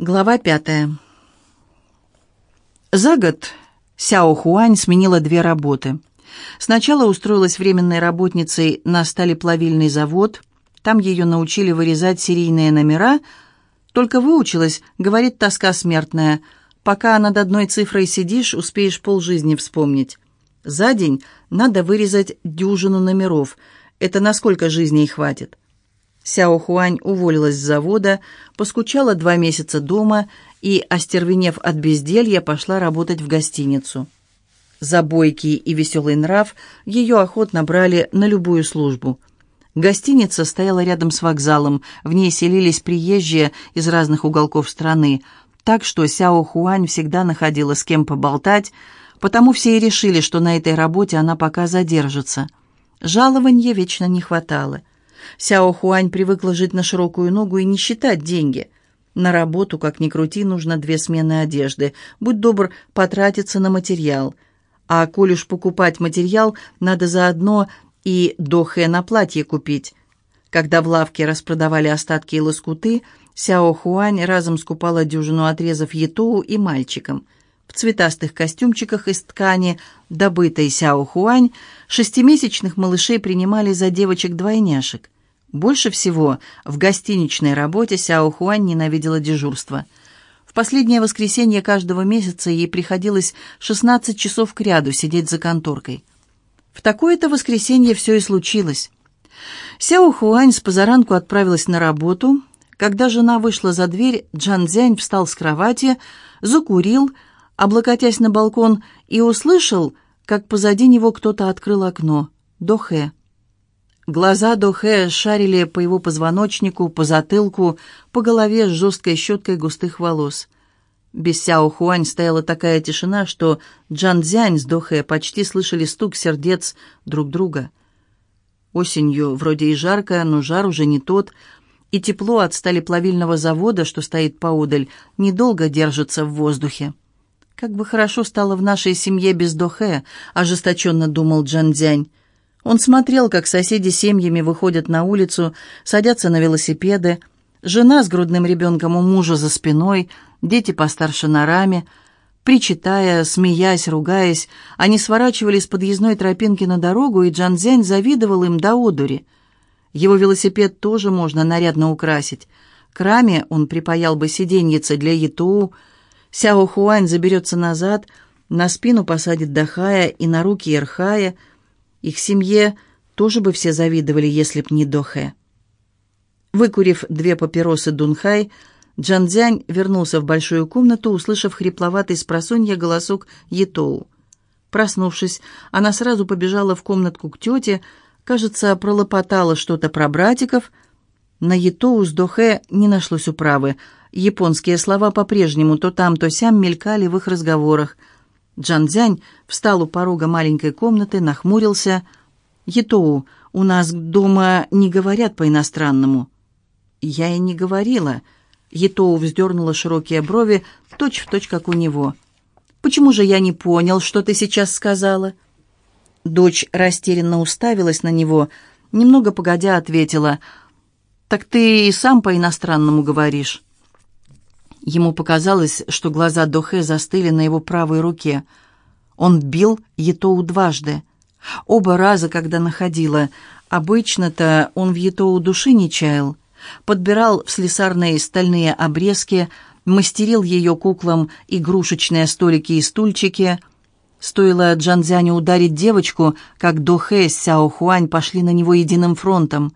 Глава пятая. За год Сяо Хуань сменила две работы. Сначала устроилась временной работницей на сталеплавильный завод. Там ее научили вырезать серийные номера. Только выучилась, говорит тоска смертная. Пока над одной цифрой сидишь, успеешь полжизни вспомнить. За день надо вырезать дюжину номеров. Это на сколько жизней хватит? Сяо Хуань уволилась с завода, поскучала два месяца дома и, остервенев от безделья, пошла работать в гостиницу. За бойкий и веселый нрав ее охотно брали на любую службу. Гостиница стояла рядом с вокзалом, в ней селились приезжие из разных уголков страны, так что Сяо Хуань всегда находила с кем поболтать, потому все и решили, что на этой работе она пока задержится. Жалованья вечно не хватало. Сяо Хуань привыкла жить на широкую ногу и не считать деньги. На работу, как ни крути, нужно две смены одежды. Будь добр потратиться на материал. А коль уж покупать материал, надо заодно и дохе на платье купить. Когда в лавке распродавали остатки и лоскуты, Сяо Хуань разом скупала дюжину отрезов Етоу и мальчикам. В цветастых костюмчиках из ткани, добытой Сяо Хуань, шестимесячных малышей принимали за девочек-двойняшек. Больше всего в гостиничной работе Сяо Хуань ненавидела дежурство. В последнее воскресенье каждого месяца ей приходилось 16 часов кряду сидеть за конторкой. В такое-то воскресенье все и случилось. Сяо Хуань с позаранку отправилась на работу. Когда жена вышла за дверь, Джан Цзянь встал с кровати, закурил, облокотясь на балкон, и услышал, как позади него кто-то открыл окно. Дохэ. Глаза Дохе шарили по его позвоночнику, по затылку, по голове с жесткой щеткой густых волос. Без Сяо Хуань стояла такая тишина, что Джан Цзянь с Дохе почти слышали стук сердец друг друга. Осенью вроде и жарко, но жар уже не тот, и тепло от стали плавильного завода, что стоит поодаль, недолго держится в воздухе. «Как бы хорошо стало в нашей семье без Дохе», — ожесточенно думал Джан Цзянь. Он смотрел, как соседи семьями выходят на улицу, садятся на велосипеды, жена с грудным ребенком у мужа за спиной, дети постарше на раме. Причитая, смеясь, ругаясь, они сворачивали с подъездной тропинки на дорогу, и Джанзянь завидовал им до одури. Его велосипед тоже можно нарядно украсить. К раме он припаял бы сиденьице для Ятуу, Сяо Хуань заберется назад, на спину посадит Дахая и на руки Ирхая — их семье тоже бы все завидовали, если б не Дохэ. Выкурив две папиросы Дунхай, Джанзянь вернулся в большую комнату, услышав хрипловатый с просонья голосок Етоу. Проснувшись, она сразу побежала в комнатку к тете, кажется, пролопотала что-то про братиков. На Етоу с Дохэ не нашлось управы. Японские слова по-прежнему то там, то сям мелькали в их разговорах – Джан встал у порога маленькой комнаты, нахмурился. «Етоу, у нас дома не говорят по-иностранному». «Я и не говорила». Етоу вздернула широкие брови, точь-в-точь, точь, как у него. «Почему же я не понял, что ты сейчас сказала?» Дочь растерянно уставилась на него, немного погодя ответила. «Так ты и сам по-иностранному говоришь». Ему показалось, что глаза Дохе застыли на его правой руке. Он бил Етоу дважды. Оба раза, когда находила. Обычно-то он в Етоу души не чаял. Подбирал в слесарные стальные обрезки, мастерил ее куклам игрушечные столики и стульчики. Стоило Джанзяню ударить девочку, как Дохе с Сяо Хуань пошли на него единым фронтом.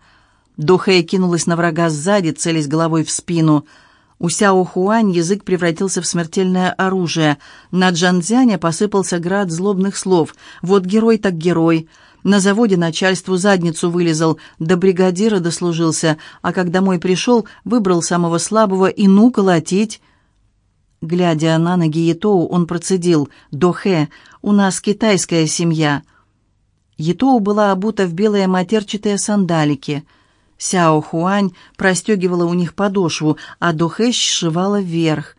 Дохе кинулась на врага сзади, целясь головой в спину — у Сяо Хуань язык превратился в смертельное оружие. На Джанзяне посыпался град злобных слов. «Вот герой так герой!» На заводе начальству задницу вылезал, до бригадира дослужился, а когда домой пришел, выбрал самого слабого и ну колотить. Глядя на ноги Етоу, он процедил «Дохе, у нас китайская семья». Етоу была обута в белые матерчатые сандалики – Сяо Хуань простегивала у них подошву, а Дохэ сшивала вверх.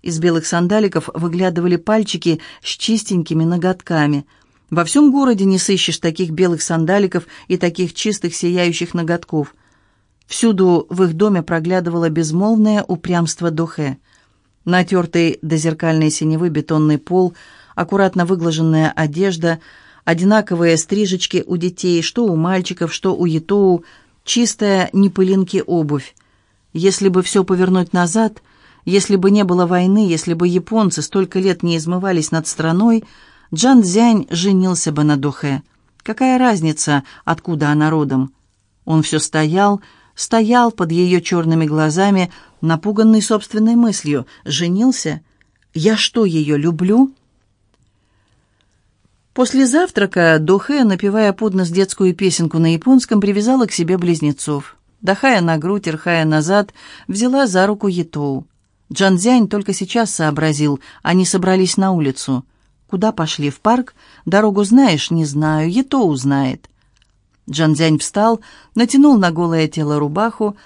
Из белых сандаликов выглядывали пальчики с чистенькими ноготками. Во всем городе не сыщешь таких белых сандаликов и таких чистых сияющих ноготков. Всюду в их доме проглядывало безмолвное упрямство Дохэ. Натертый до зеркальной синевы бетонный пол, аккуратно выглаженная одежда, одинаковые стрижечки у детей, что у мальчиков, что у Етоу, чистая, не пылинки обувь. Если бы все повернуть назад, если бы не было войны, если бы японцы столько лет не измывались над страной, Джан Цзянь женился бы на Дохе. Какая разница, откуда она родом? Он все стоял, стоял под ее черными глазами, напуганный собственной мыслью. «Женился? Я что, ее люблю?» После завтрака Дохэ, напевая под нос детскую песенку на японском, привязала к себе близнецов. Дохая на грудь, рхая назад, взяла за руку Етоу. Джанзянь только сейчас сообразил, они собрались на улицу. «Куда пошли? В парк? Дорогу знаешь?» «Не знаю. Етоу знает». Джанзянь встал, натянул на голое тело рубаху,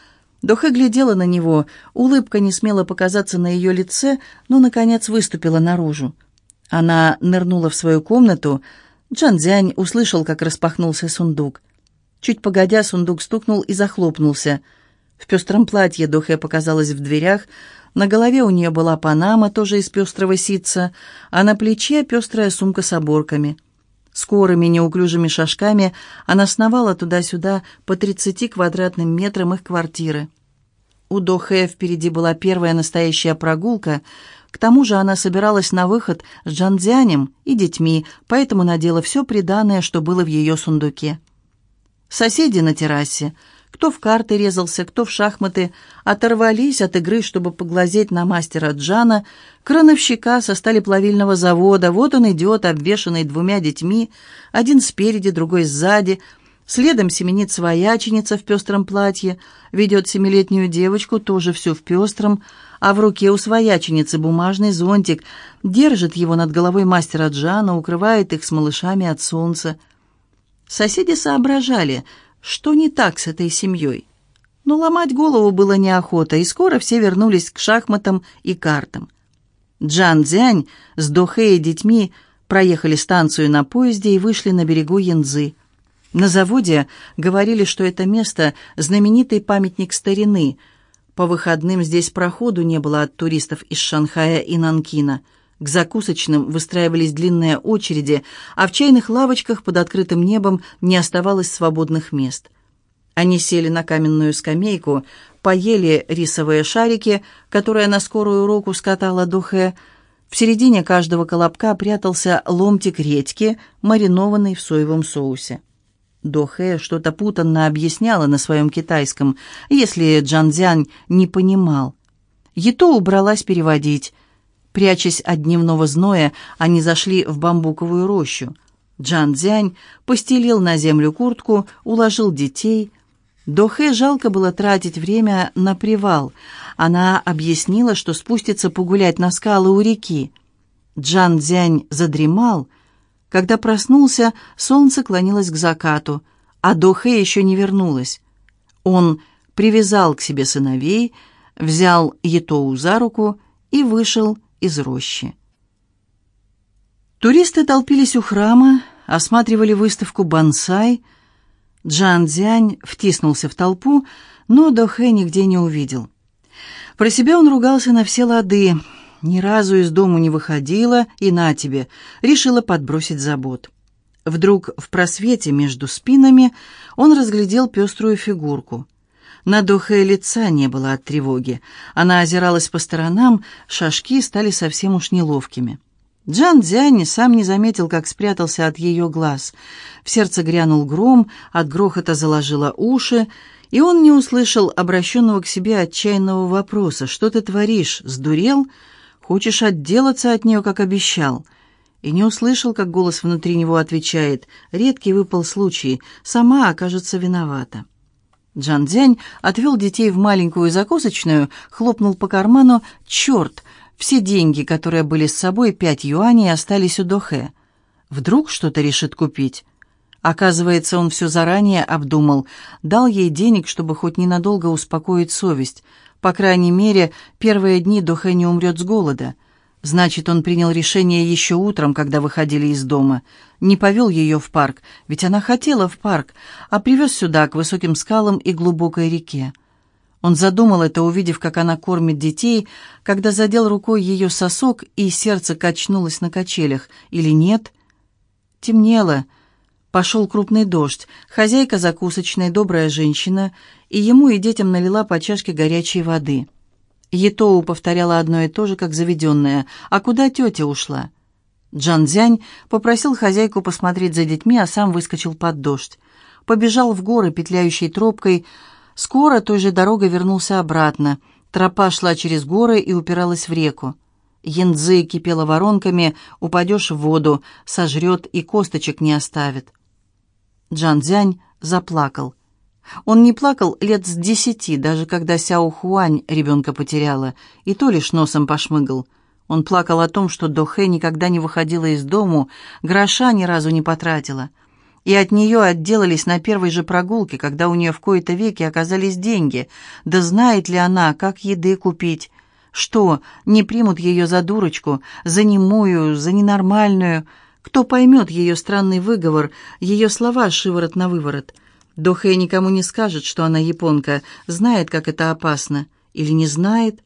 Доха глядела на него, улыбка не смела показаться на ее лице, но, наконец, выступила наружу. Она нырнула в свою комнату. Джан услышал, как распахнулся сундук. Чуть погодя, сундук стукнул и захлопнулся. В пестром платье Дохе показалась в дверях. На голове у нее была панама, тоже из пестрого ситца, а на плече пестрая сумка с оборками. Скорыми неуклюжими шажками она сновала туда-сюда по тридцати квадратным метрам их квартиры. У Дохе впереди была первая настоящая прогулка. К тому же она собиралась на выход с Джанзянем и детьми, поэтому надела все приданное, что было в ее сундуке. Соседи на террасе, кто в карты резался, кто в шахматы, оторвались от игры, чтобы поглазеть на мастера Джана, крановщика со сталеплавильного завода. Вот он идет, обвешанный двумя детьми, один спереди, другой сзади — Следом семенит свояченица в пестром платье, ведет семилетнюю девочку, тоже все в пестром, а в руке у свояченицы бумажный зонтик, держит его над головой мастера Джана, укрывает их с малышами от солнца. Соседи соображали, что не так с этой семьей. Но ломать голову было неохота, и скоро все вернулись к шахматам и картам. Джан Дзянь с Дохэ и детьми проехали станцию на поезде и вышли на берегу Янзы. На заводе говорили, что это место – знаменитый памятник старины. По выходным здесь проходу не было от туристов из Шанхая и Нанкина. К закусочным выстраивались длинные очереди, а в чайных лавочках под открытым небом не оставалось свободных мест. Они сели на каменную скамейку, поели рисовые шарики, которые на скорую руку скатала Духе. В середине каждого колобка прятался ломтик редьки, маринованный в соевом соусе. Дохэ что-то путанно объясняла на своем китайском, если Джанзянь не понимал. Ето убралась переводить. Прячась от дневного зноя, они зашли в бамбуковую рощу. Джанзянь постелил на землю куртку, уложил детей. Дохэ жалко было тратить время на привал. Она объяснила, что спустится погулять на скалы у реки. Джан Дзянь задремал, когда проснулся, солнце клонилось к закату, а Дохе еще не вернулась. Он привязал к себе сыновей, взял Етоу за руку и вышел из рощи. Туристы толпились у храма, осматривали выставку бонсай. Джан Дзянь втиснулся в толпу, но Дохэ нигде не увидел. Про себя он ругался на все лады — ни разу из дому не выходила, и на тебе, решила подбросить забот. Вдруг в просвете между спинами он разглядел пеструю фигурку. На Дохе лица не было от тревоги. Она озиралась по сторонам, шажки стали совсем уж неловкими. Джан Дзянь сам не заметил, как спрятался от ее глаз. В сердце грянул гром, от грохота заложило уши, и он не услышал обращенного к себе отчаянного вопроса «Что ты творишь? Сдурел?» Хочешь отделаться от нее, как обещал?» И не услышал, как голос внутри него отвечает. Редкий выпал случай. Сама окажется виновата. Джан Дзянь отвел детей в маленькую закусочную, хлопнул по карману. «Черт! Все деньги, которые были с собой, пять юаней, остались у Дохе. Вдруг что-то решит купить?» Оказывается, он все заранее обдумал. Дал ей денег, чтобы хоть ненадолго успокоить совесть – по крайней мере, первые дни Дохэ не умрет с голода. Значит, он принял решение еще утром, когда выходили из дома. Не повел ее в парк, ведь она хотела в парк, а привез сюда, к высоким скалам и глубокой реке. Он задумал это, увидев, как она кормит детей, когда задел рукой ее сосок, и сердце качнулось на качелях. Или нет? Темнело. Пошел крупный дождь. Хозяйка закусочной, добрая женщина, и ему и детям налила по чашке горячей воды. Етоу повторяла одно и то же, как заведенная. «А куда тетя ушла?» Джан Дзянь попросил хозяйку посмотреть за детьми, а сам выскочил под дождь. Побежал в горы, петляющей тропкой. Скоро той же дорогой вернулся обратно. Тропа шла через горы и упиралась в реку. Янцзы кипела воронками, упадешь в воду, сожрет и косточек не оставит. Джан Дзянь заплакал. Он не плакал лет с десяти, даже когда Сяо Хуань ребенка потеряла, и то лишь носом пошмыгал. Он плакал о том, что Дохэ никогда не выходила из дому, гроша ни разу не потратила. И от нее отделались на первой же прогулке, когда у нее в кои-то веки оказались деньги. Да знает ли она, как еды купить? Что, не примут ее за дурочку, за немую, за ненормальную? Кто поймет ее странный выговор, ее слова шиворот на выворот? Дохэ никому не скажет, что она японка, знает, как это опасно. Или не знает?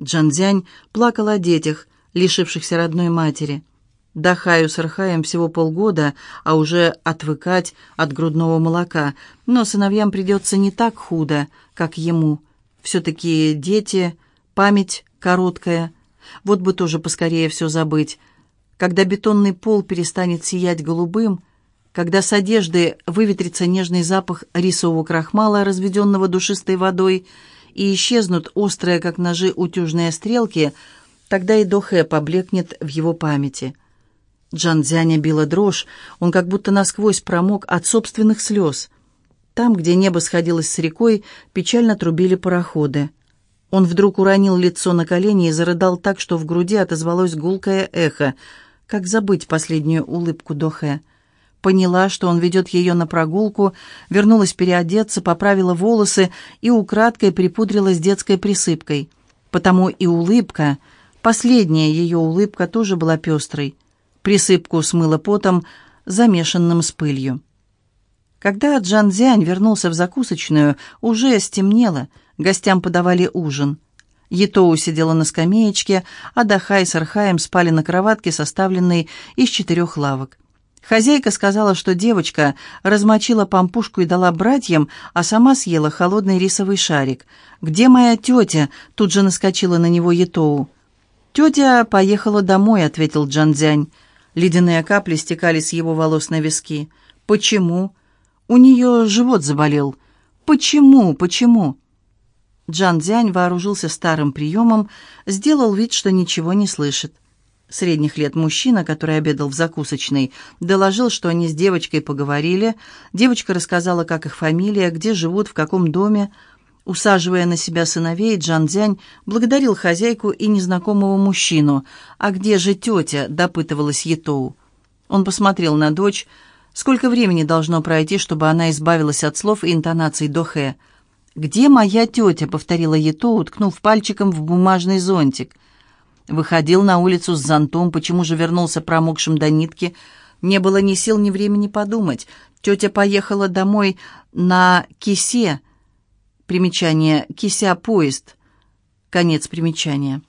Джанзянь плакал о детях, лишившихся родной матери. Дахаю с Архаем всего полгода, а уже отвыкать от грудного молока. Но сыновьям придется не так худо, как ему. Все-таки дети, память короткая. Вот бы тоже поскорее все забыть. Когда бетонный пол перестанет сиять голубым, когда с одежды выветрится нежный запах рисового крахмала, разведенного душистой водой, и исчезнут острые, как ножи, утюжные стрелки, тогда и Дохе поблекнет в его памяти. Джан Дзяня била дрожь, он как будто насквозь промок от собственных слез. Там, где небо сходилось с рекой, печально трубили пароходы. Он вдруг уронил лицо на колени и зарыдал так, что в груди отозвалось гулкое эхо. Как забыть последнюю улыбку Дохе? Поняла, что он ведет ее на прогулку, вернулась переодеться, поправила волосы и украдкой припудрилась детской присыпкой. Потому и улыбка, последняя ее улыбка тоже была пестрой. Присыпку смыла потом, замешанным с пылью. Когда Джан Зянь вернулся в закусочную, уже стемнело, гостям подавали ужин. Етоу сидела на скамеечке, а Дахай с Архаем спали на кроватке, составленной из четырех лавок. Хозяйка сказала, что девочка размочила пампушку и дала братьям, а сама съела холодный рисовый шарик. «Где моя тетя?» — тут же наскочила на него Етоу. «Тетя поехала домой», — ответил Джанзянь. Ледяные капли стекали с его волос на виски. «Почему?» «У нее живот заболел». «Почему? Почему?» Джан Дзянь вооружился старым приемом, сделал вид, что ничего не слышит средних лет мужчина, который обедал в закусочной, доложил, что они с девочкой поговорили. Девочка рассказала, как их фамилия, где живут, в каком доме. Усаживая на себя сыновей, Джан Дзянь благодарил хозяйку и незнакомого мужчину. «А где же тетя?» – допытывалась Етоу. Он посмотрел на дочь. Сколько времени должно пройти, чтобы она избавилась от слов и интонаций Дохе? «Где моя тетя?» — повторила Етоу, ткнув пальчиком в бумажный зонтик. Выходил на улицу с зонтом, почему же вернулся промокшим до нитки. Не было ни сил, ни времени подумать. Тетя поехала домой на кисе. Примечание «кися поезд». Конец примечания.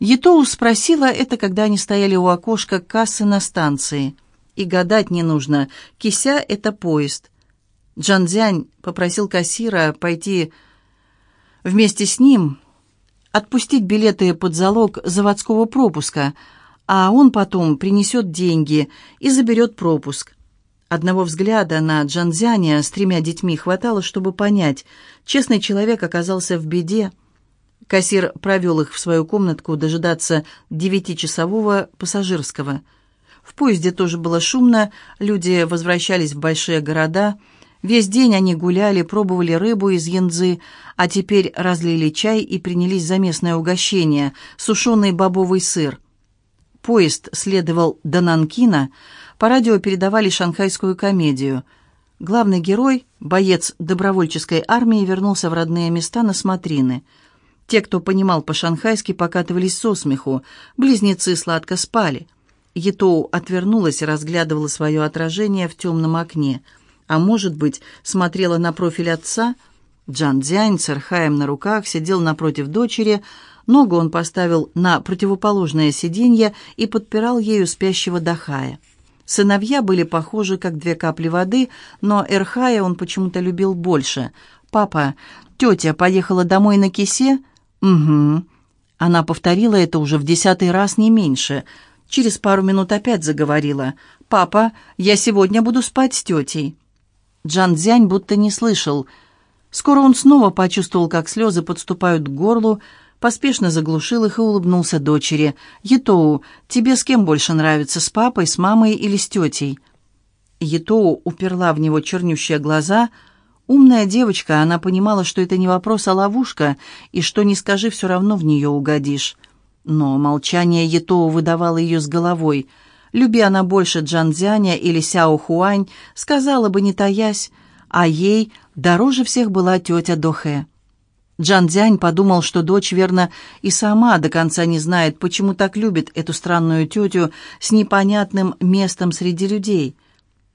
Етоу спросила это, когда они стояли у окошка кассы на станции. И гадать не нужно. Кися — это поезд. Джанзянь попросил кассира пойти вместе с ним, отпустить билеты под залог заводского пропуска, а он потом принесет деньги и заберет пропуск. Одного взгляда на Джанзяня с тремя детьми хватало, чтобы понять, честный человек оказался в беде. Кассир провел их в свою комнатку дожидаться девятичасового пассажирского. В поезде тоже было шумно, люди возвращались в большие города – Весь день они гуляли, пробовали рыбу из янзы, а теперь разлили чай и принялись за местное угощение – сушеный бобовый сыр. Поезд следовал до Нанкина, по радио передавали шанхайскую комедию. Главный герой, боец добровольческой армии, вернулся в родные места на смотрины. Те, кто понимал по-шанхайски, покатывались со смеху, близнецы сладко спали. Етоу отвернулась и разглядывала свое отражение в темном окне – а может быть, смотрела на профиль отца, Джан Дзянь с Эрхаем на руках сидел напротив дочери, ногу он поставил на противоположное сиденье и подпирал ею спящего Дахая. Сыновья были похожи, как две капли воды, но Эрхая он почему-то любил больше. «Папа, тетя поехала домой на кисе?» «Угу». Она повторила это уже в десятый раз, не меньше. Через пару минут опять заговорила. «Папа, я сегодня буду спать с тетей». Джан Дзянь будто не слышал. Скоро он снова почувствовал, как слезы подступают к горлу, поспешно заглушил их и улыбнулся дочери. «Етоу, тебе с кем больше нравится, с папой, с мамой или с тетей?» Етоу уперла в него чернющие глаза. Умная девочка, она понимала, что это не вопрос, а ловушка, и что не скажи, все равно в нее угодишь. Но молчание Етоу выдавало ее с головой. Люби она больше Джанзяня или Сяо Хуань, сказала бы, не таясь, а ей дороже всех была тетя Дохэ. Джан Дзянь подумал, что дочь, верно, и сама до конца не знает, почему так любит эту странную тетю с непонятным местом среди людей.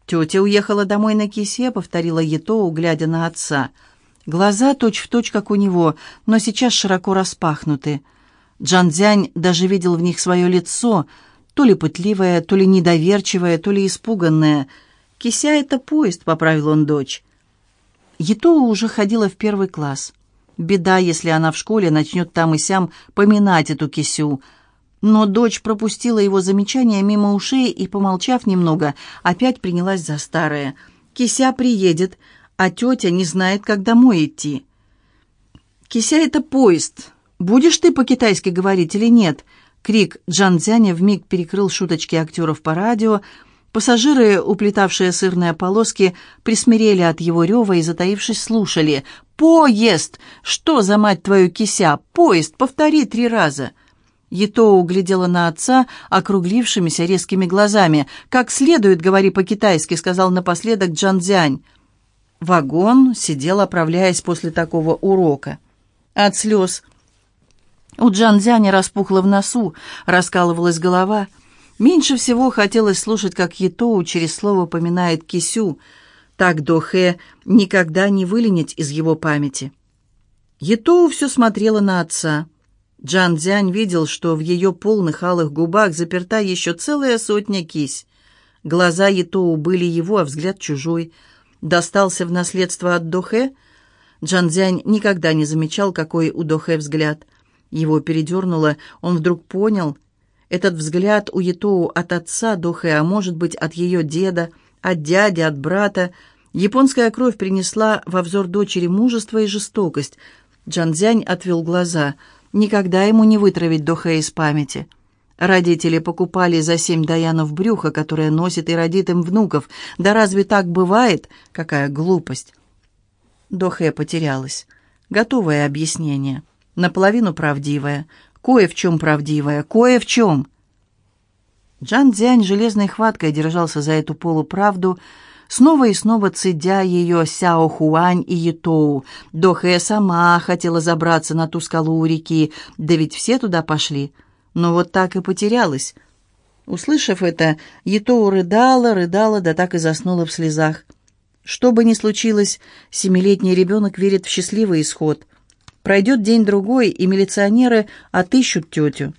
«Тетя уехала домой на кисе», — повторила Етоу, глядя на отца. Глаза точь-в-точь, точь, как у него, но сейчас широко распахнуты. Джан Дзянь даже видел в них свое лицо, то ли пытливое, то ли недоверчивое, то ли испуганное. «Кися — это поезд», — поправил он дочь. Етоу уже ходила в первый класс. Беда, если она в школе начнет там и сям поминать эту кисю. Но дочь пропустила его замечание мимо ушей и, помолчав немного, опять принялась за старое. «Кися приедет, а тетя не знает, как домой идти». «Кися — это поезд. Будешь ты по-китайски говорить или нет?» Крик Джан Цзяня вмиг перекрыл шуточки актеров по радио, Пассажиры, уплетавшие сырные полоски, присмирели от его рева и, затаившись, слушали. «Поезд! Что за, мать твою, кися? Поезд! Повтори три раза!» Етоу углядела на отца округлившимися резкими глазами. «Как следует, говори по-китайски», — сказал напоследок Джан Цзянь. Вагон сидел, оправляясь после такого урока. От слез у Джан Цзяня распухло в носу, раскалывалась голова — Меньше всего хотелось слушать, как Етоу через слово поминает Кисю. Так Дохе никогда не выленить из его памяти. Етоу все смотрела на отца. Джан Дзянь видел, что в ее полных алых губах заперта еще целая сотня кись. Глаза Етоу были его, а взгляд чужой. Достался в наследство от Дохе? Джан Дзянь никогда не замечал, какой у Дохе взгляд. Его передернуло, он вдруг понял — этот взгляд у Етоу от отца Дохэ, а может быть, от ее деда, от дяди, от брата. Японская кровь принесла во взор дочери мужество и жестокость. Джанзянь отвел глаза. Никогда ему не вытравить Дохэ из памяти. Родители покупали за семь даянов брюха, которое носит и родит им внуков. Да разве так бывает? Какая глупость! Дохэ потерялась. Готовое объяснение. Наполовину правдивое. Кое в чем правдивое, кое в чем. Джан Дзянь железной хваткой держался за эту полуправду, снова и снова цедя ее Сяо Хуань и Етоу. Дохэ сама хотела забраться на ту скалу у реки, да ведь все туда пошли. Но вот так и потерялась. Услышав это, Етоу рыдала, рыдала, да так и заснула в слезах. Что бы ни случилось, семилетний ребенок верит в счастливый исход. Пройдет день-другой, и милиционеры отыщут тетю.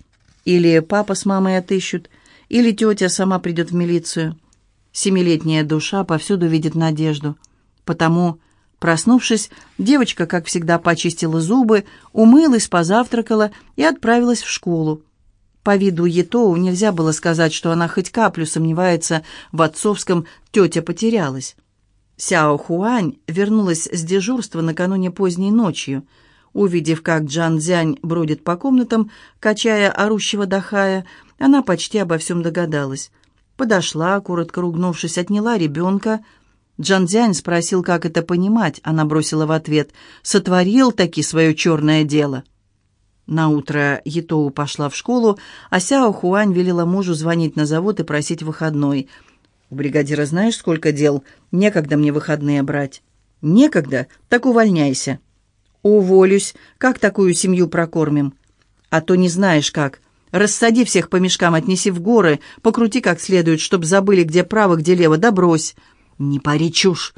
Или папа с мамой отыщут, или тетя сама придет в милицию. Семилетняя душа повсюду видит надежду. Потому, проснувшись, девочка, как всегда, почистила зубы, умылась, позавтракала и отправилась в школу. По виду Етоу нельзя было сказать, что она хоть каплю сомневается в отцовском «тетя потерялась». Сяо Хуань вернулась с дежурства накануне поздней ночью – Увидев, как Джан Дзянь бродит по комнатам, качая орущего Дахая, она почти обо всем догадалась. Подошла, коротко ругнувшись, отняла ребенка. Джан Дзянь спросил, как это понимать. Она бросила в ответ «Сотворил таки свое черное дело». Наутро Етоу пошла в школу, а Сяо Хуань велела мужу звонить на завод и просить выходной. «У бригадира знаешь, сколько дел? Некогда мне выходные брать». «Некогда? Так увольняйся». «Уволюсь. Как такую семью прокормим?» «А то не знаешь как. Рассади всех по мешкам, отнеси в горы, покрути как следует, чтоб забыли, где право, где лево, да брось». «Не пари чушь».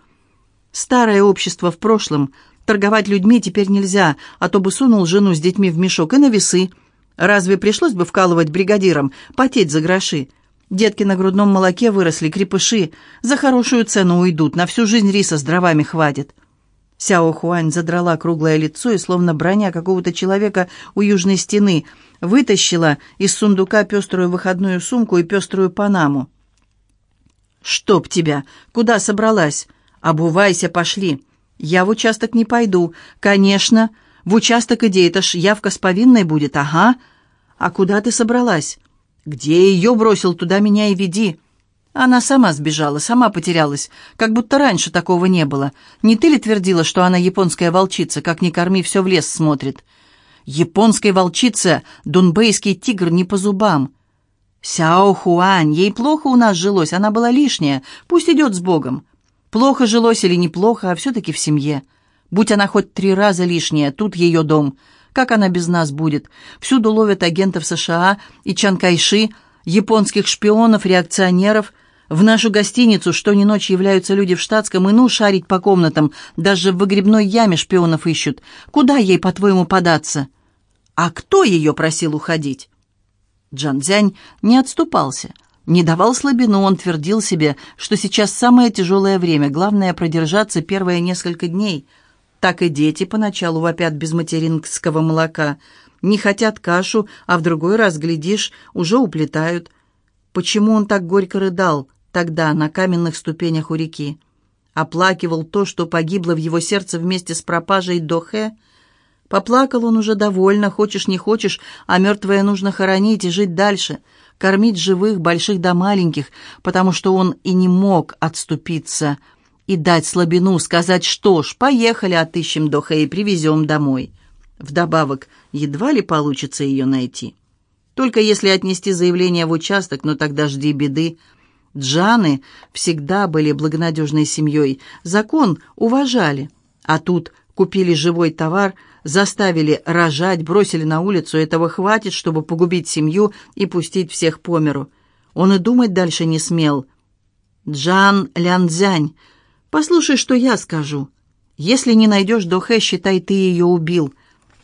Старое общество в прошлом, Торговать людьми теперь нельзя, а то бы сунул жену с детьми в мешок и на весы. Разве пришлось бы вкалывать бригадирам, потеть за гроши? Детки на грудном молоке выросли, крепыши. За хорошую цену уйдут, на всю жизнь риса с дровами хватит. Сяо Хуань задрала круглое лицо и, словно броня какого-то человека у южной стены, вытащила из сундука пеструю выходную сумку и пеструю панаму. «Чтоб тебя! Куда собралась? Обувайся, пошли!» «Я в участок не пойду». «Конечно. В участок иди, это ж явка с повинной будет, ага». «А куда ты собралась?» «Где ее бросил, туда меня и веди». Она сама сбежала, сама потерялась, как будто раньше такого не было. Не ты ли твердила, что она японская волчица, как ни корми, все в лес смотрит? Японская волчица, дунбейский тигр не по зубам. Сяо Хуань, ей плохо у нас жилось, она была лишняя, пусть идет с Богом. Плохо жилось или неплохо, а все-таки в семье. Будь она хоть три раза лишняя, тут ее дом. Как она без нас будет? Всюду ловят агентов США и Чан Кайши, японских шпионов, реакционеров. В нашу гостиницу что ни ночь являются люди в штатском, и ну шарить по комнатам, даже в выгребной яме шпионов ищут. Куда ей, по-твоему, податься? А кто ее просил уходить? Джан Цзянь не отступался. Не давал слабину, он твердил себе, что сейчас самое тяжелое время, главное продержаться первые несколько дней. Так и дети поначалу вопят без материнского молока. Не хотят кашу, а в другой раз, глядишь, уже уплетают. Почему он так горько рыдал тогда на каменных ступенях у реки? Оплакивал то, что погибло в его сердце вместе с пропажей Дохе? Поплакал он уже довольно, хочешь не хочешь, а мертвое нужно хоронить и жить дальше — кормить живых, больших да маленьких, потому что он и не мог отступиться и дать слабину, сказать, что ж, поехали, отыщем Доха и привезем домой. Вдобавок, едва ли получится ее найти. Только если отнести заявление в участок, но тогда жди беды. Джаны всегда были благонадежной семьей, закон уважали, а тут купили живой товар – заставили рожать, бросили на улицу, этого хватит, чтобы погубить семью и пустить всех по миру. Он и думать дальше не смел. «Джан Лянцзянь, послушай, что я скажу. Если не найдешь Дохэ, считай, ты ее убил.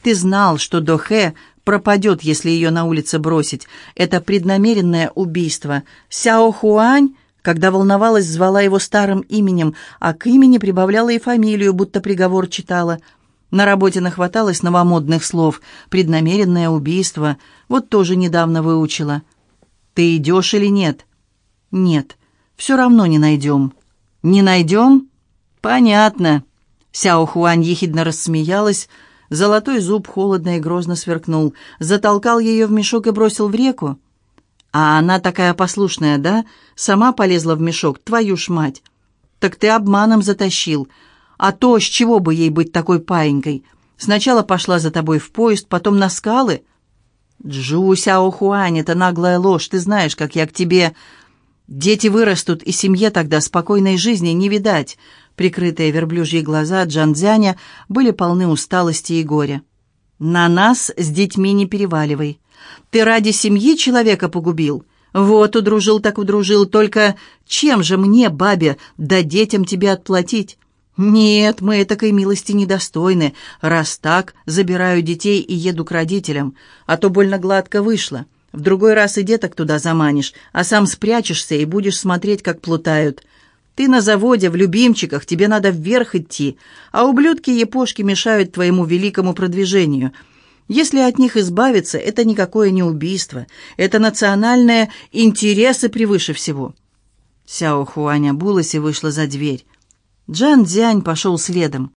Ты знал, что Дохэ пропадет, если ее на улице бросить. Это преднамеренное убийство. Сяо Хуань...» Когда волновалась, звала его старым именем, а к имени прибавляла и фамилию, будто приговор читала – на работе нахваталась новомодных слов. Преднамеренное убийство. Вот тоже недавно выучила. Ты идешь или нет? Нет. Все равно не найдем. Не найдем? Понятно. Сяо Хуань ехидно рассмеялась. Золотой зуб холодно и грозно сверкнул. Затолкал ее в мешок и бросил в реку. А она такая послушная, да? Сама полезла в мешок, твою ж мать. Так ты обманом затащил. А то, с чего бы ей быть такой паинькой? Сначала пошла за тобой в поезд, потом на скалы. Джу Сяо Хуань, это наглая ложь, ты знаешь, как я к тебе... Дети вырастут, и семье тогда спокойной жизни не видать. Прикрытые верблюжьи глаза Джанзяня были полны усталости и горя. На нас с детьми не переваливай. Ты ради семьи человека погубил. Вот удружил так удружил, только чем же мне, бабе, да детям тебе отплатить? «Нет, мы этакой милости недостойны. Раз так, забираю детей и еду к родителям, а то больно гладко вышло. В другой раз и деток туда заманишь, а сам спрячешься и будешь смотреть, как плутают. Ты на заводе, в любимчиках, тебе надо вверх идти, а ублюдки-епошки мешают твоему великому продвижению». Если от них избавиться, это никакое не убийство. Это национальные интересы превыше всего. Сяо Хуань обулась и вышла за дверь. Джан Дзянь пошел следом.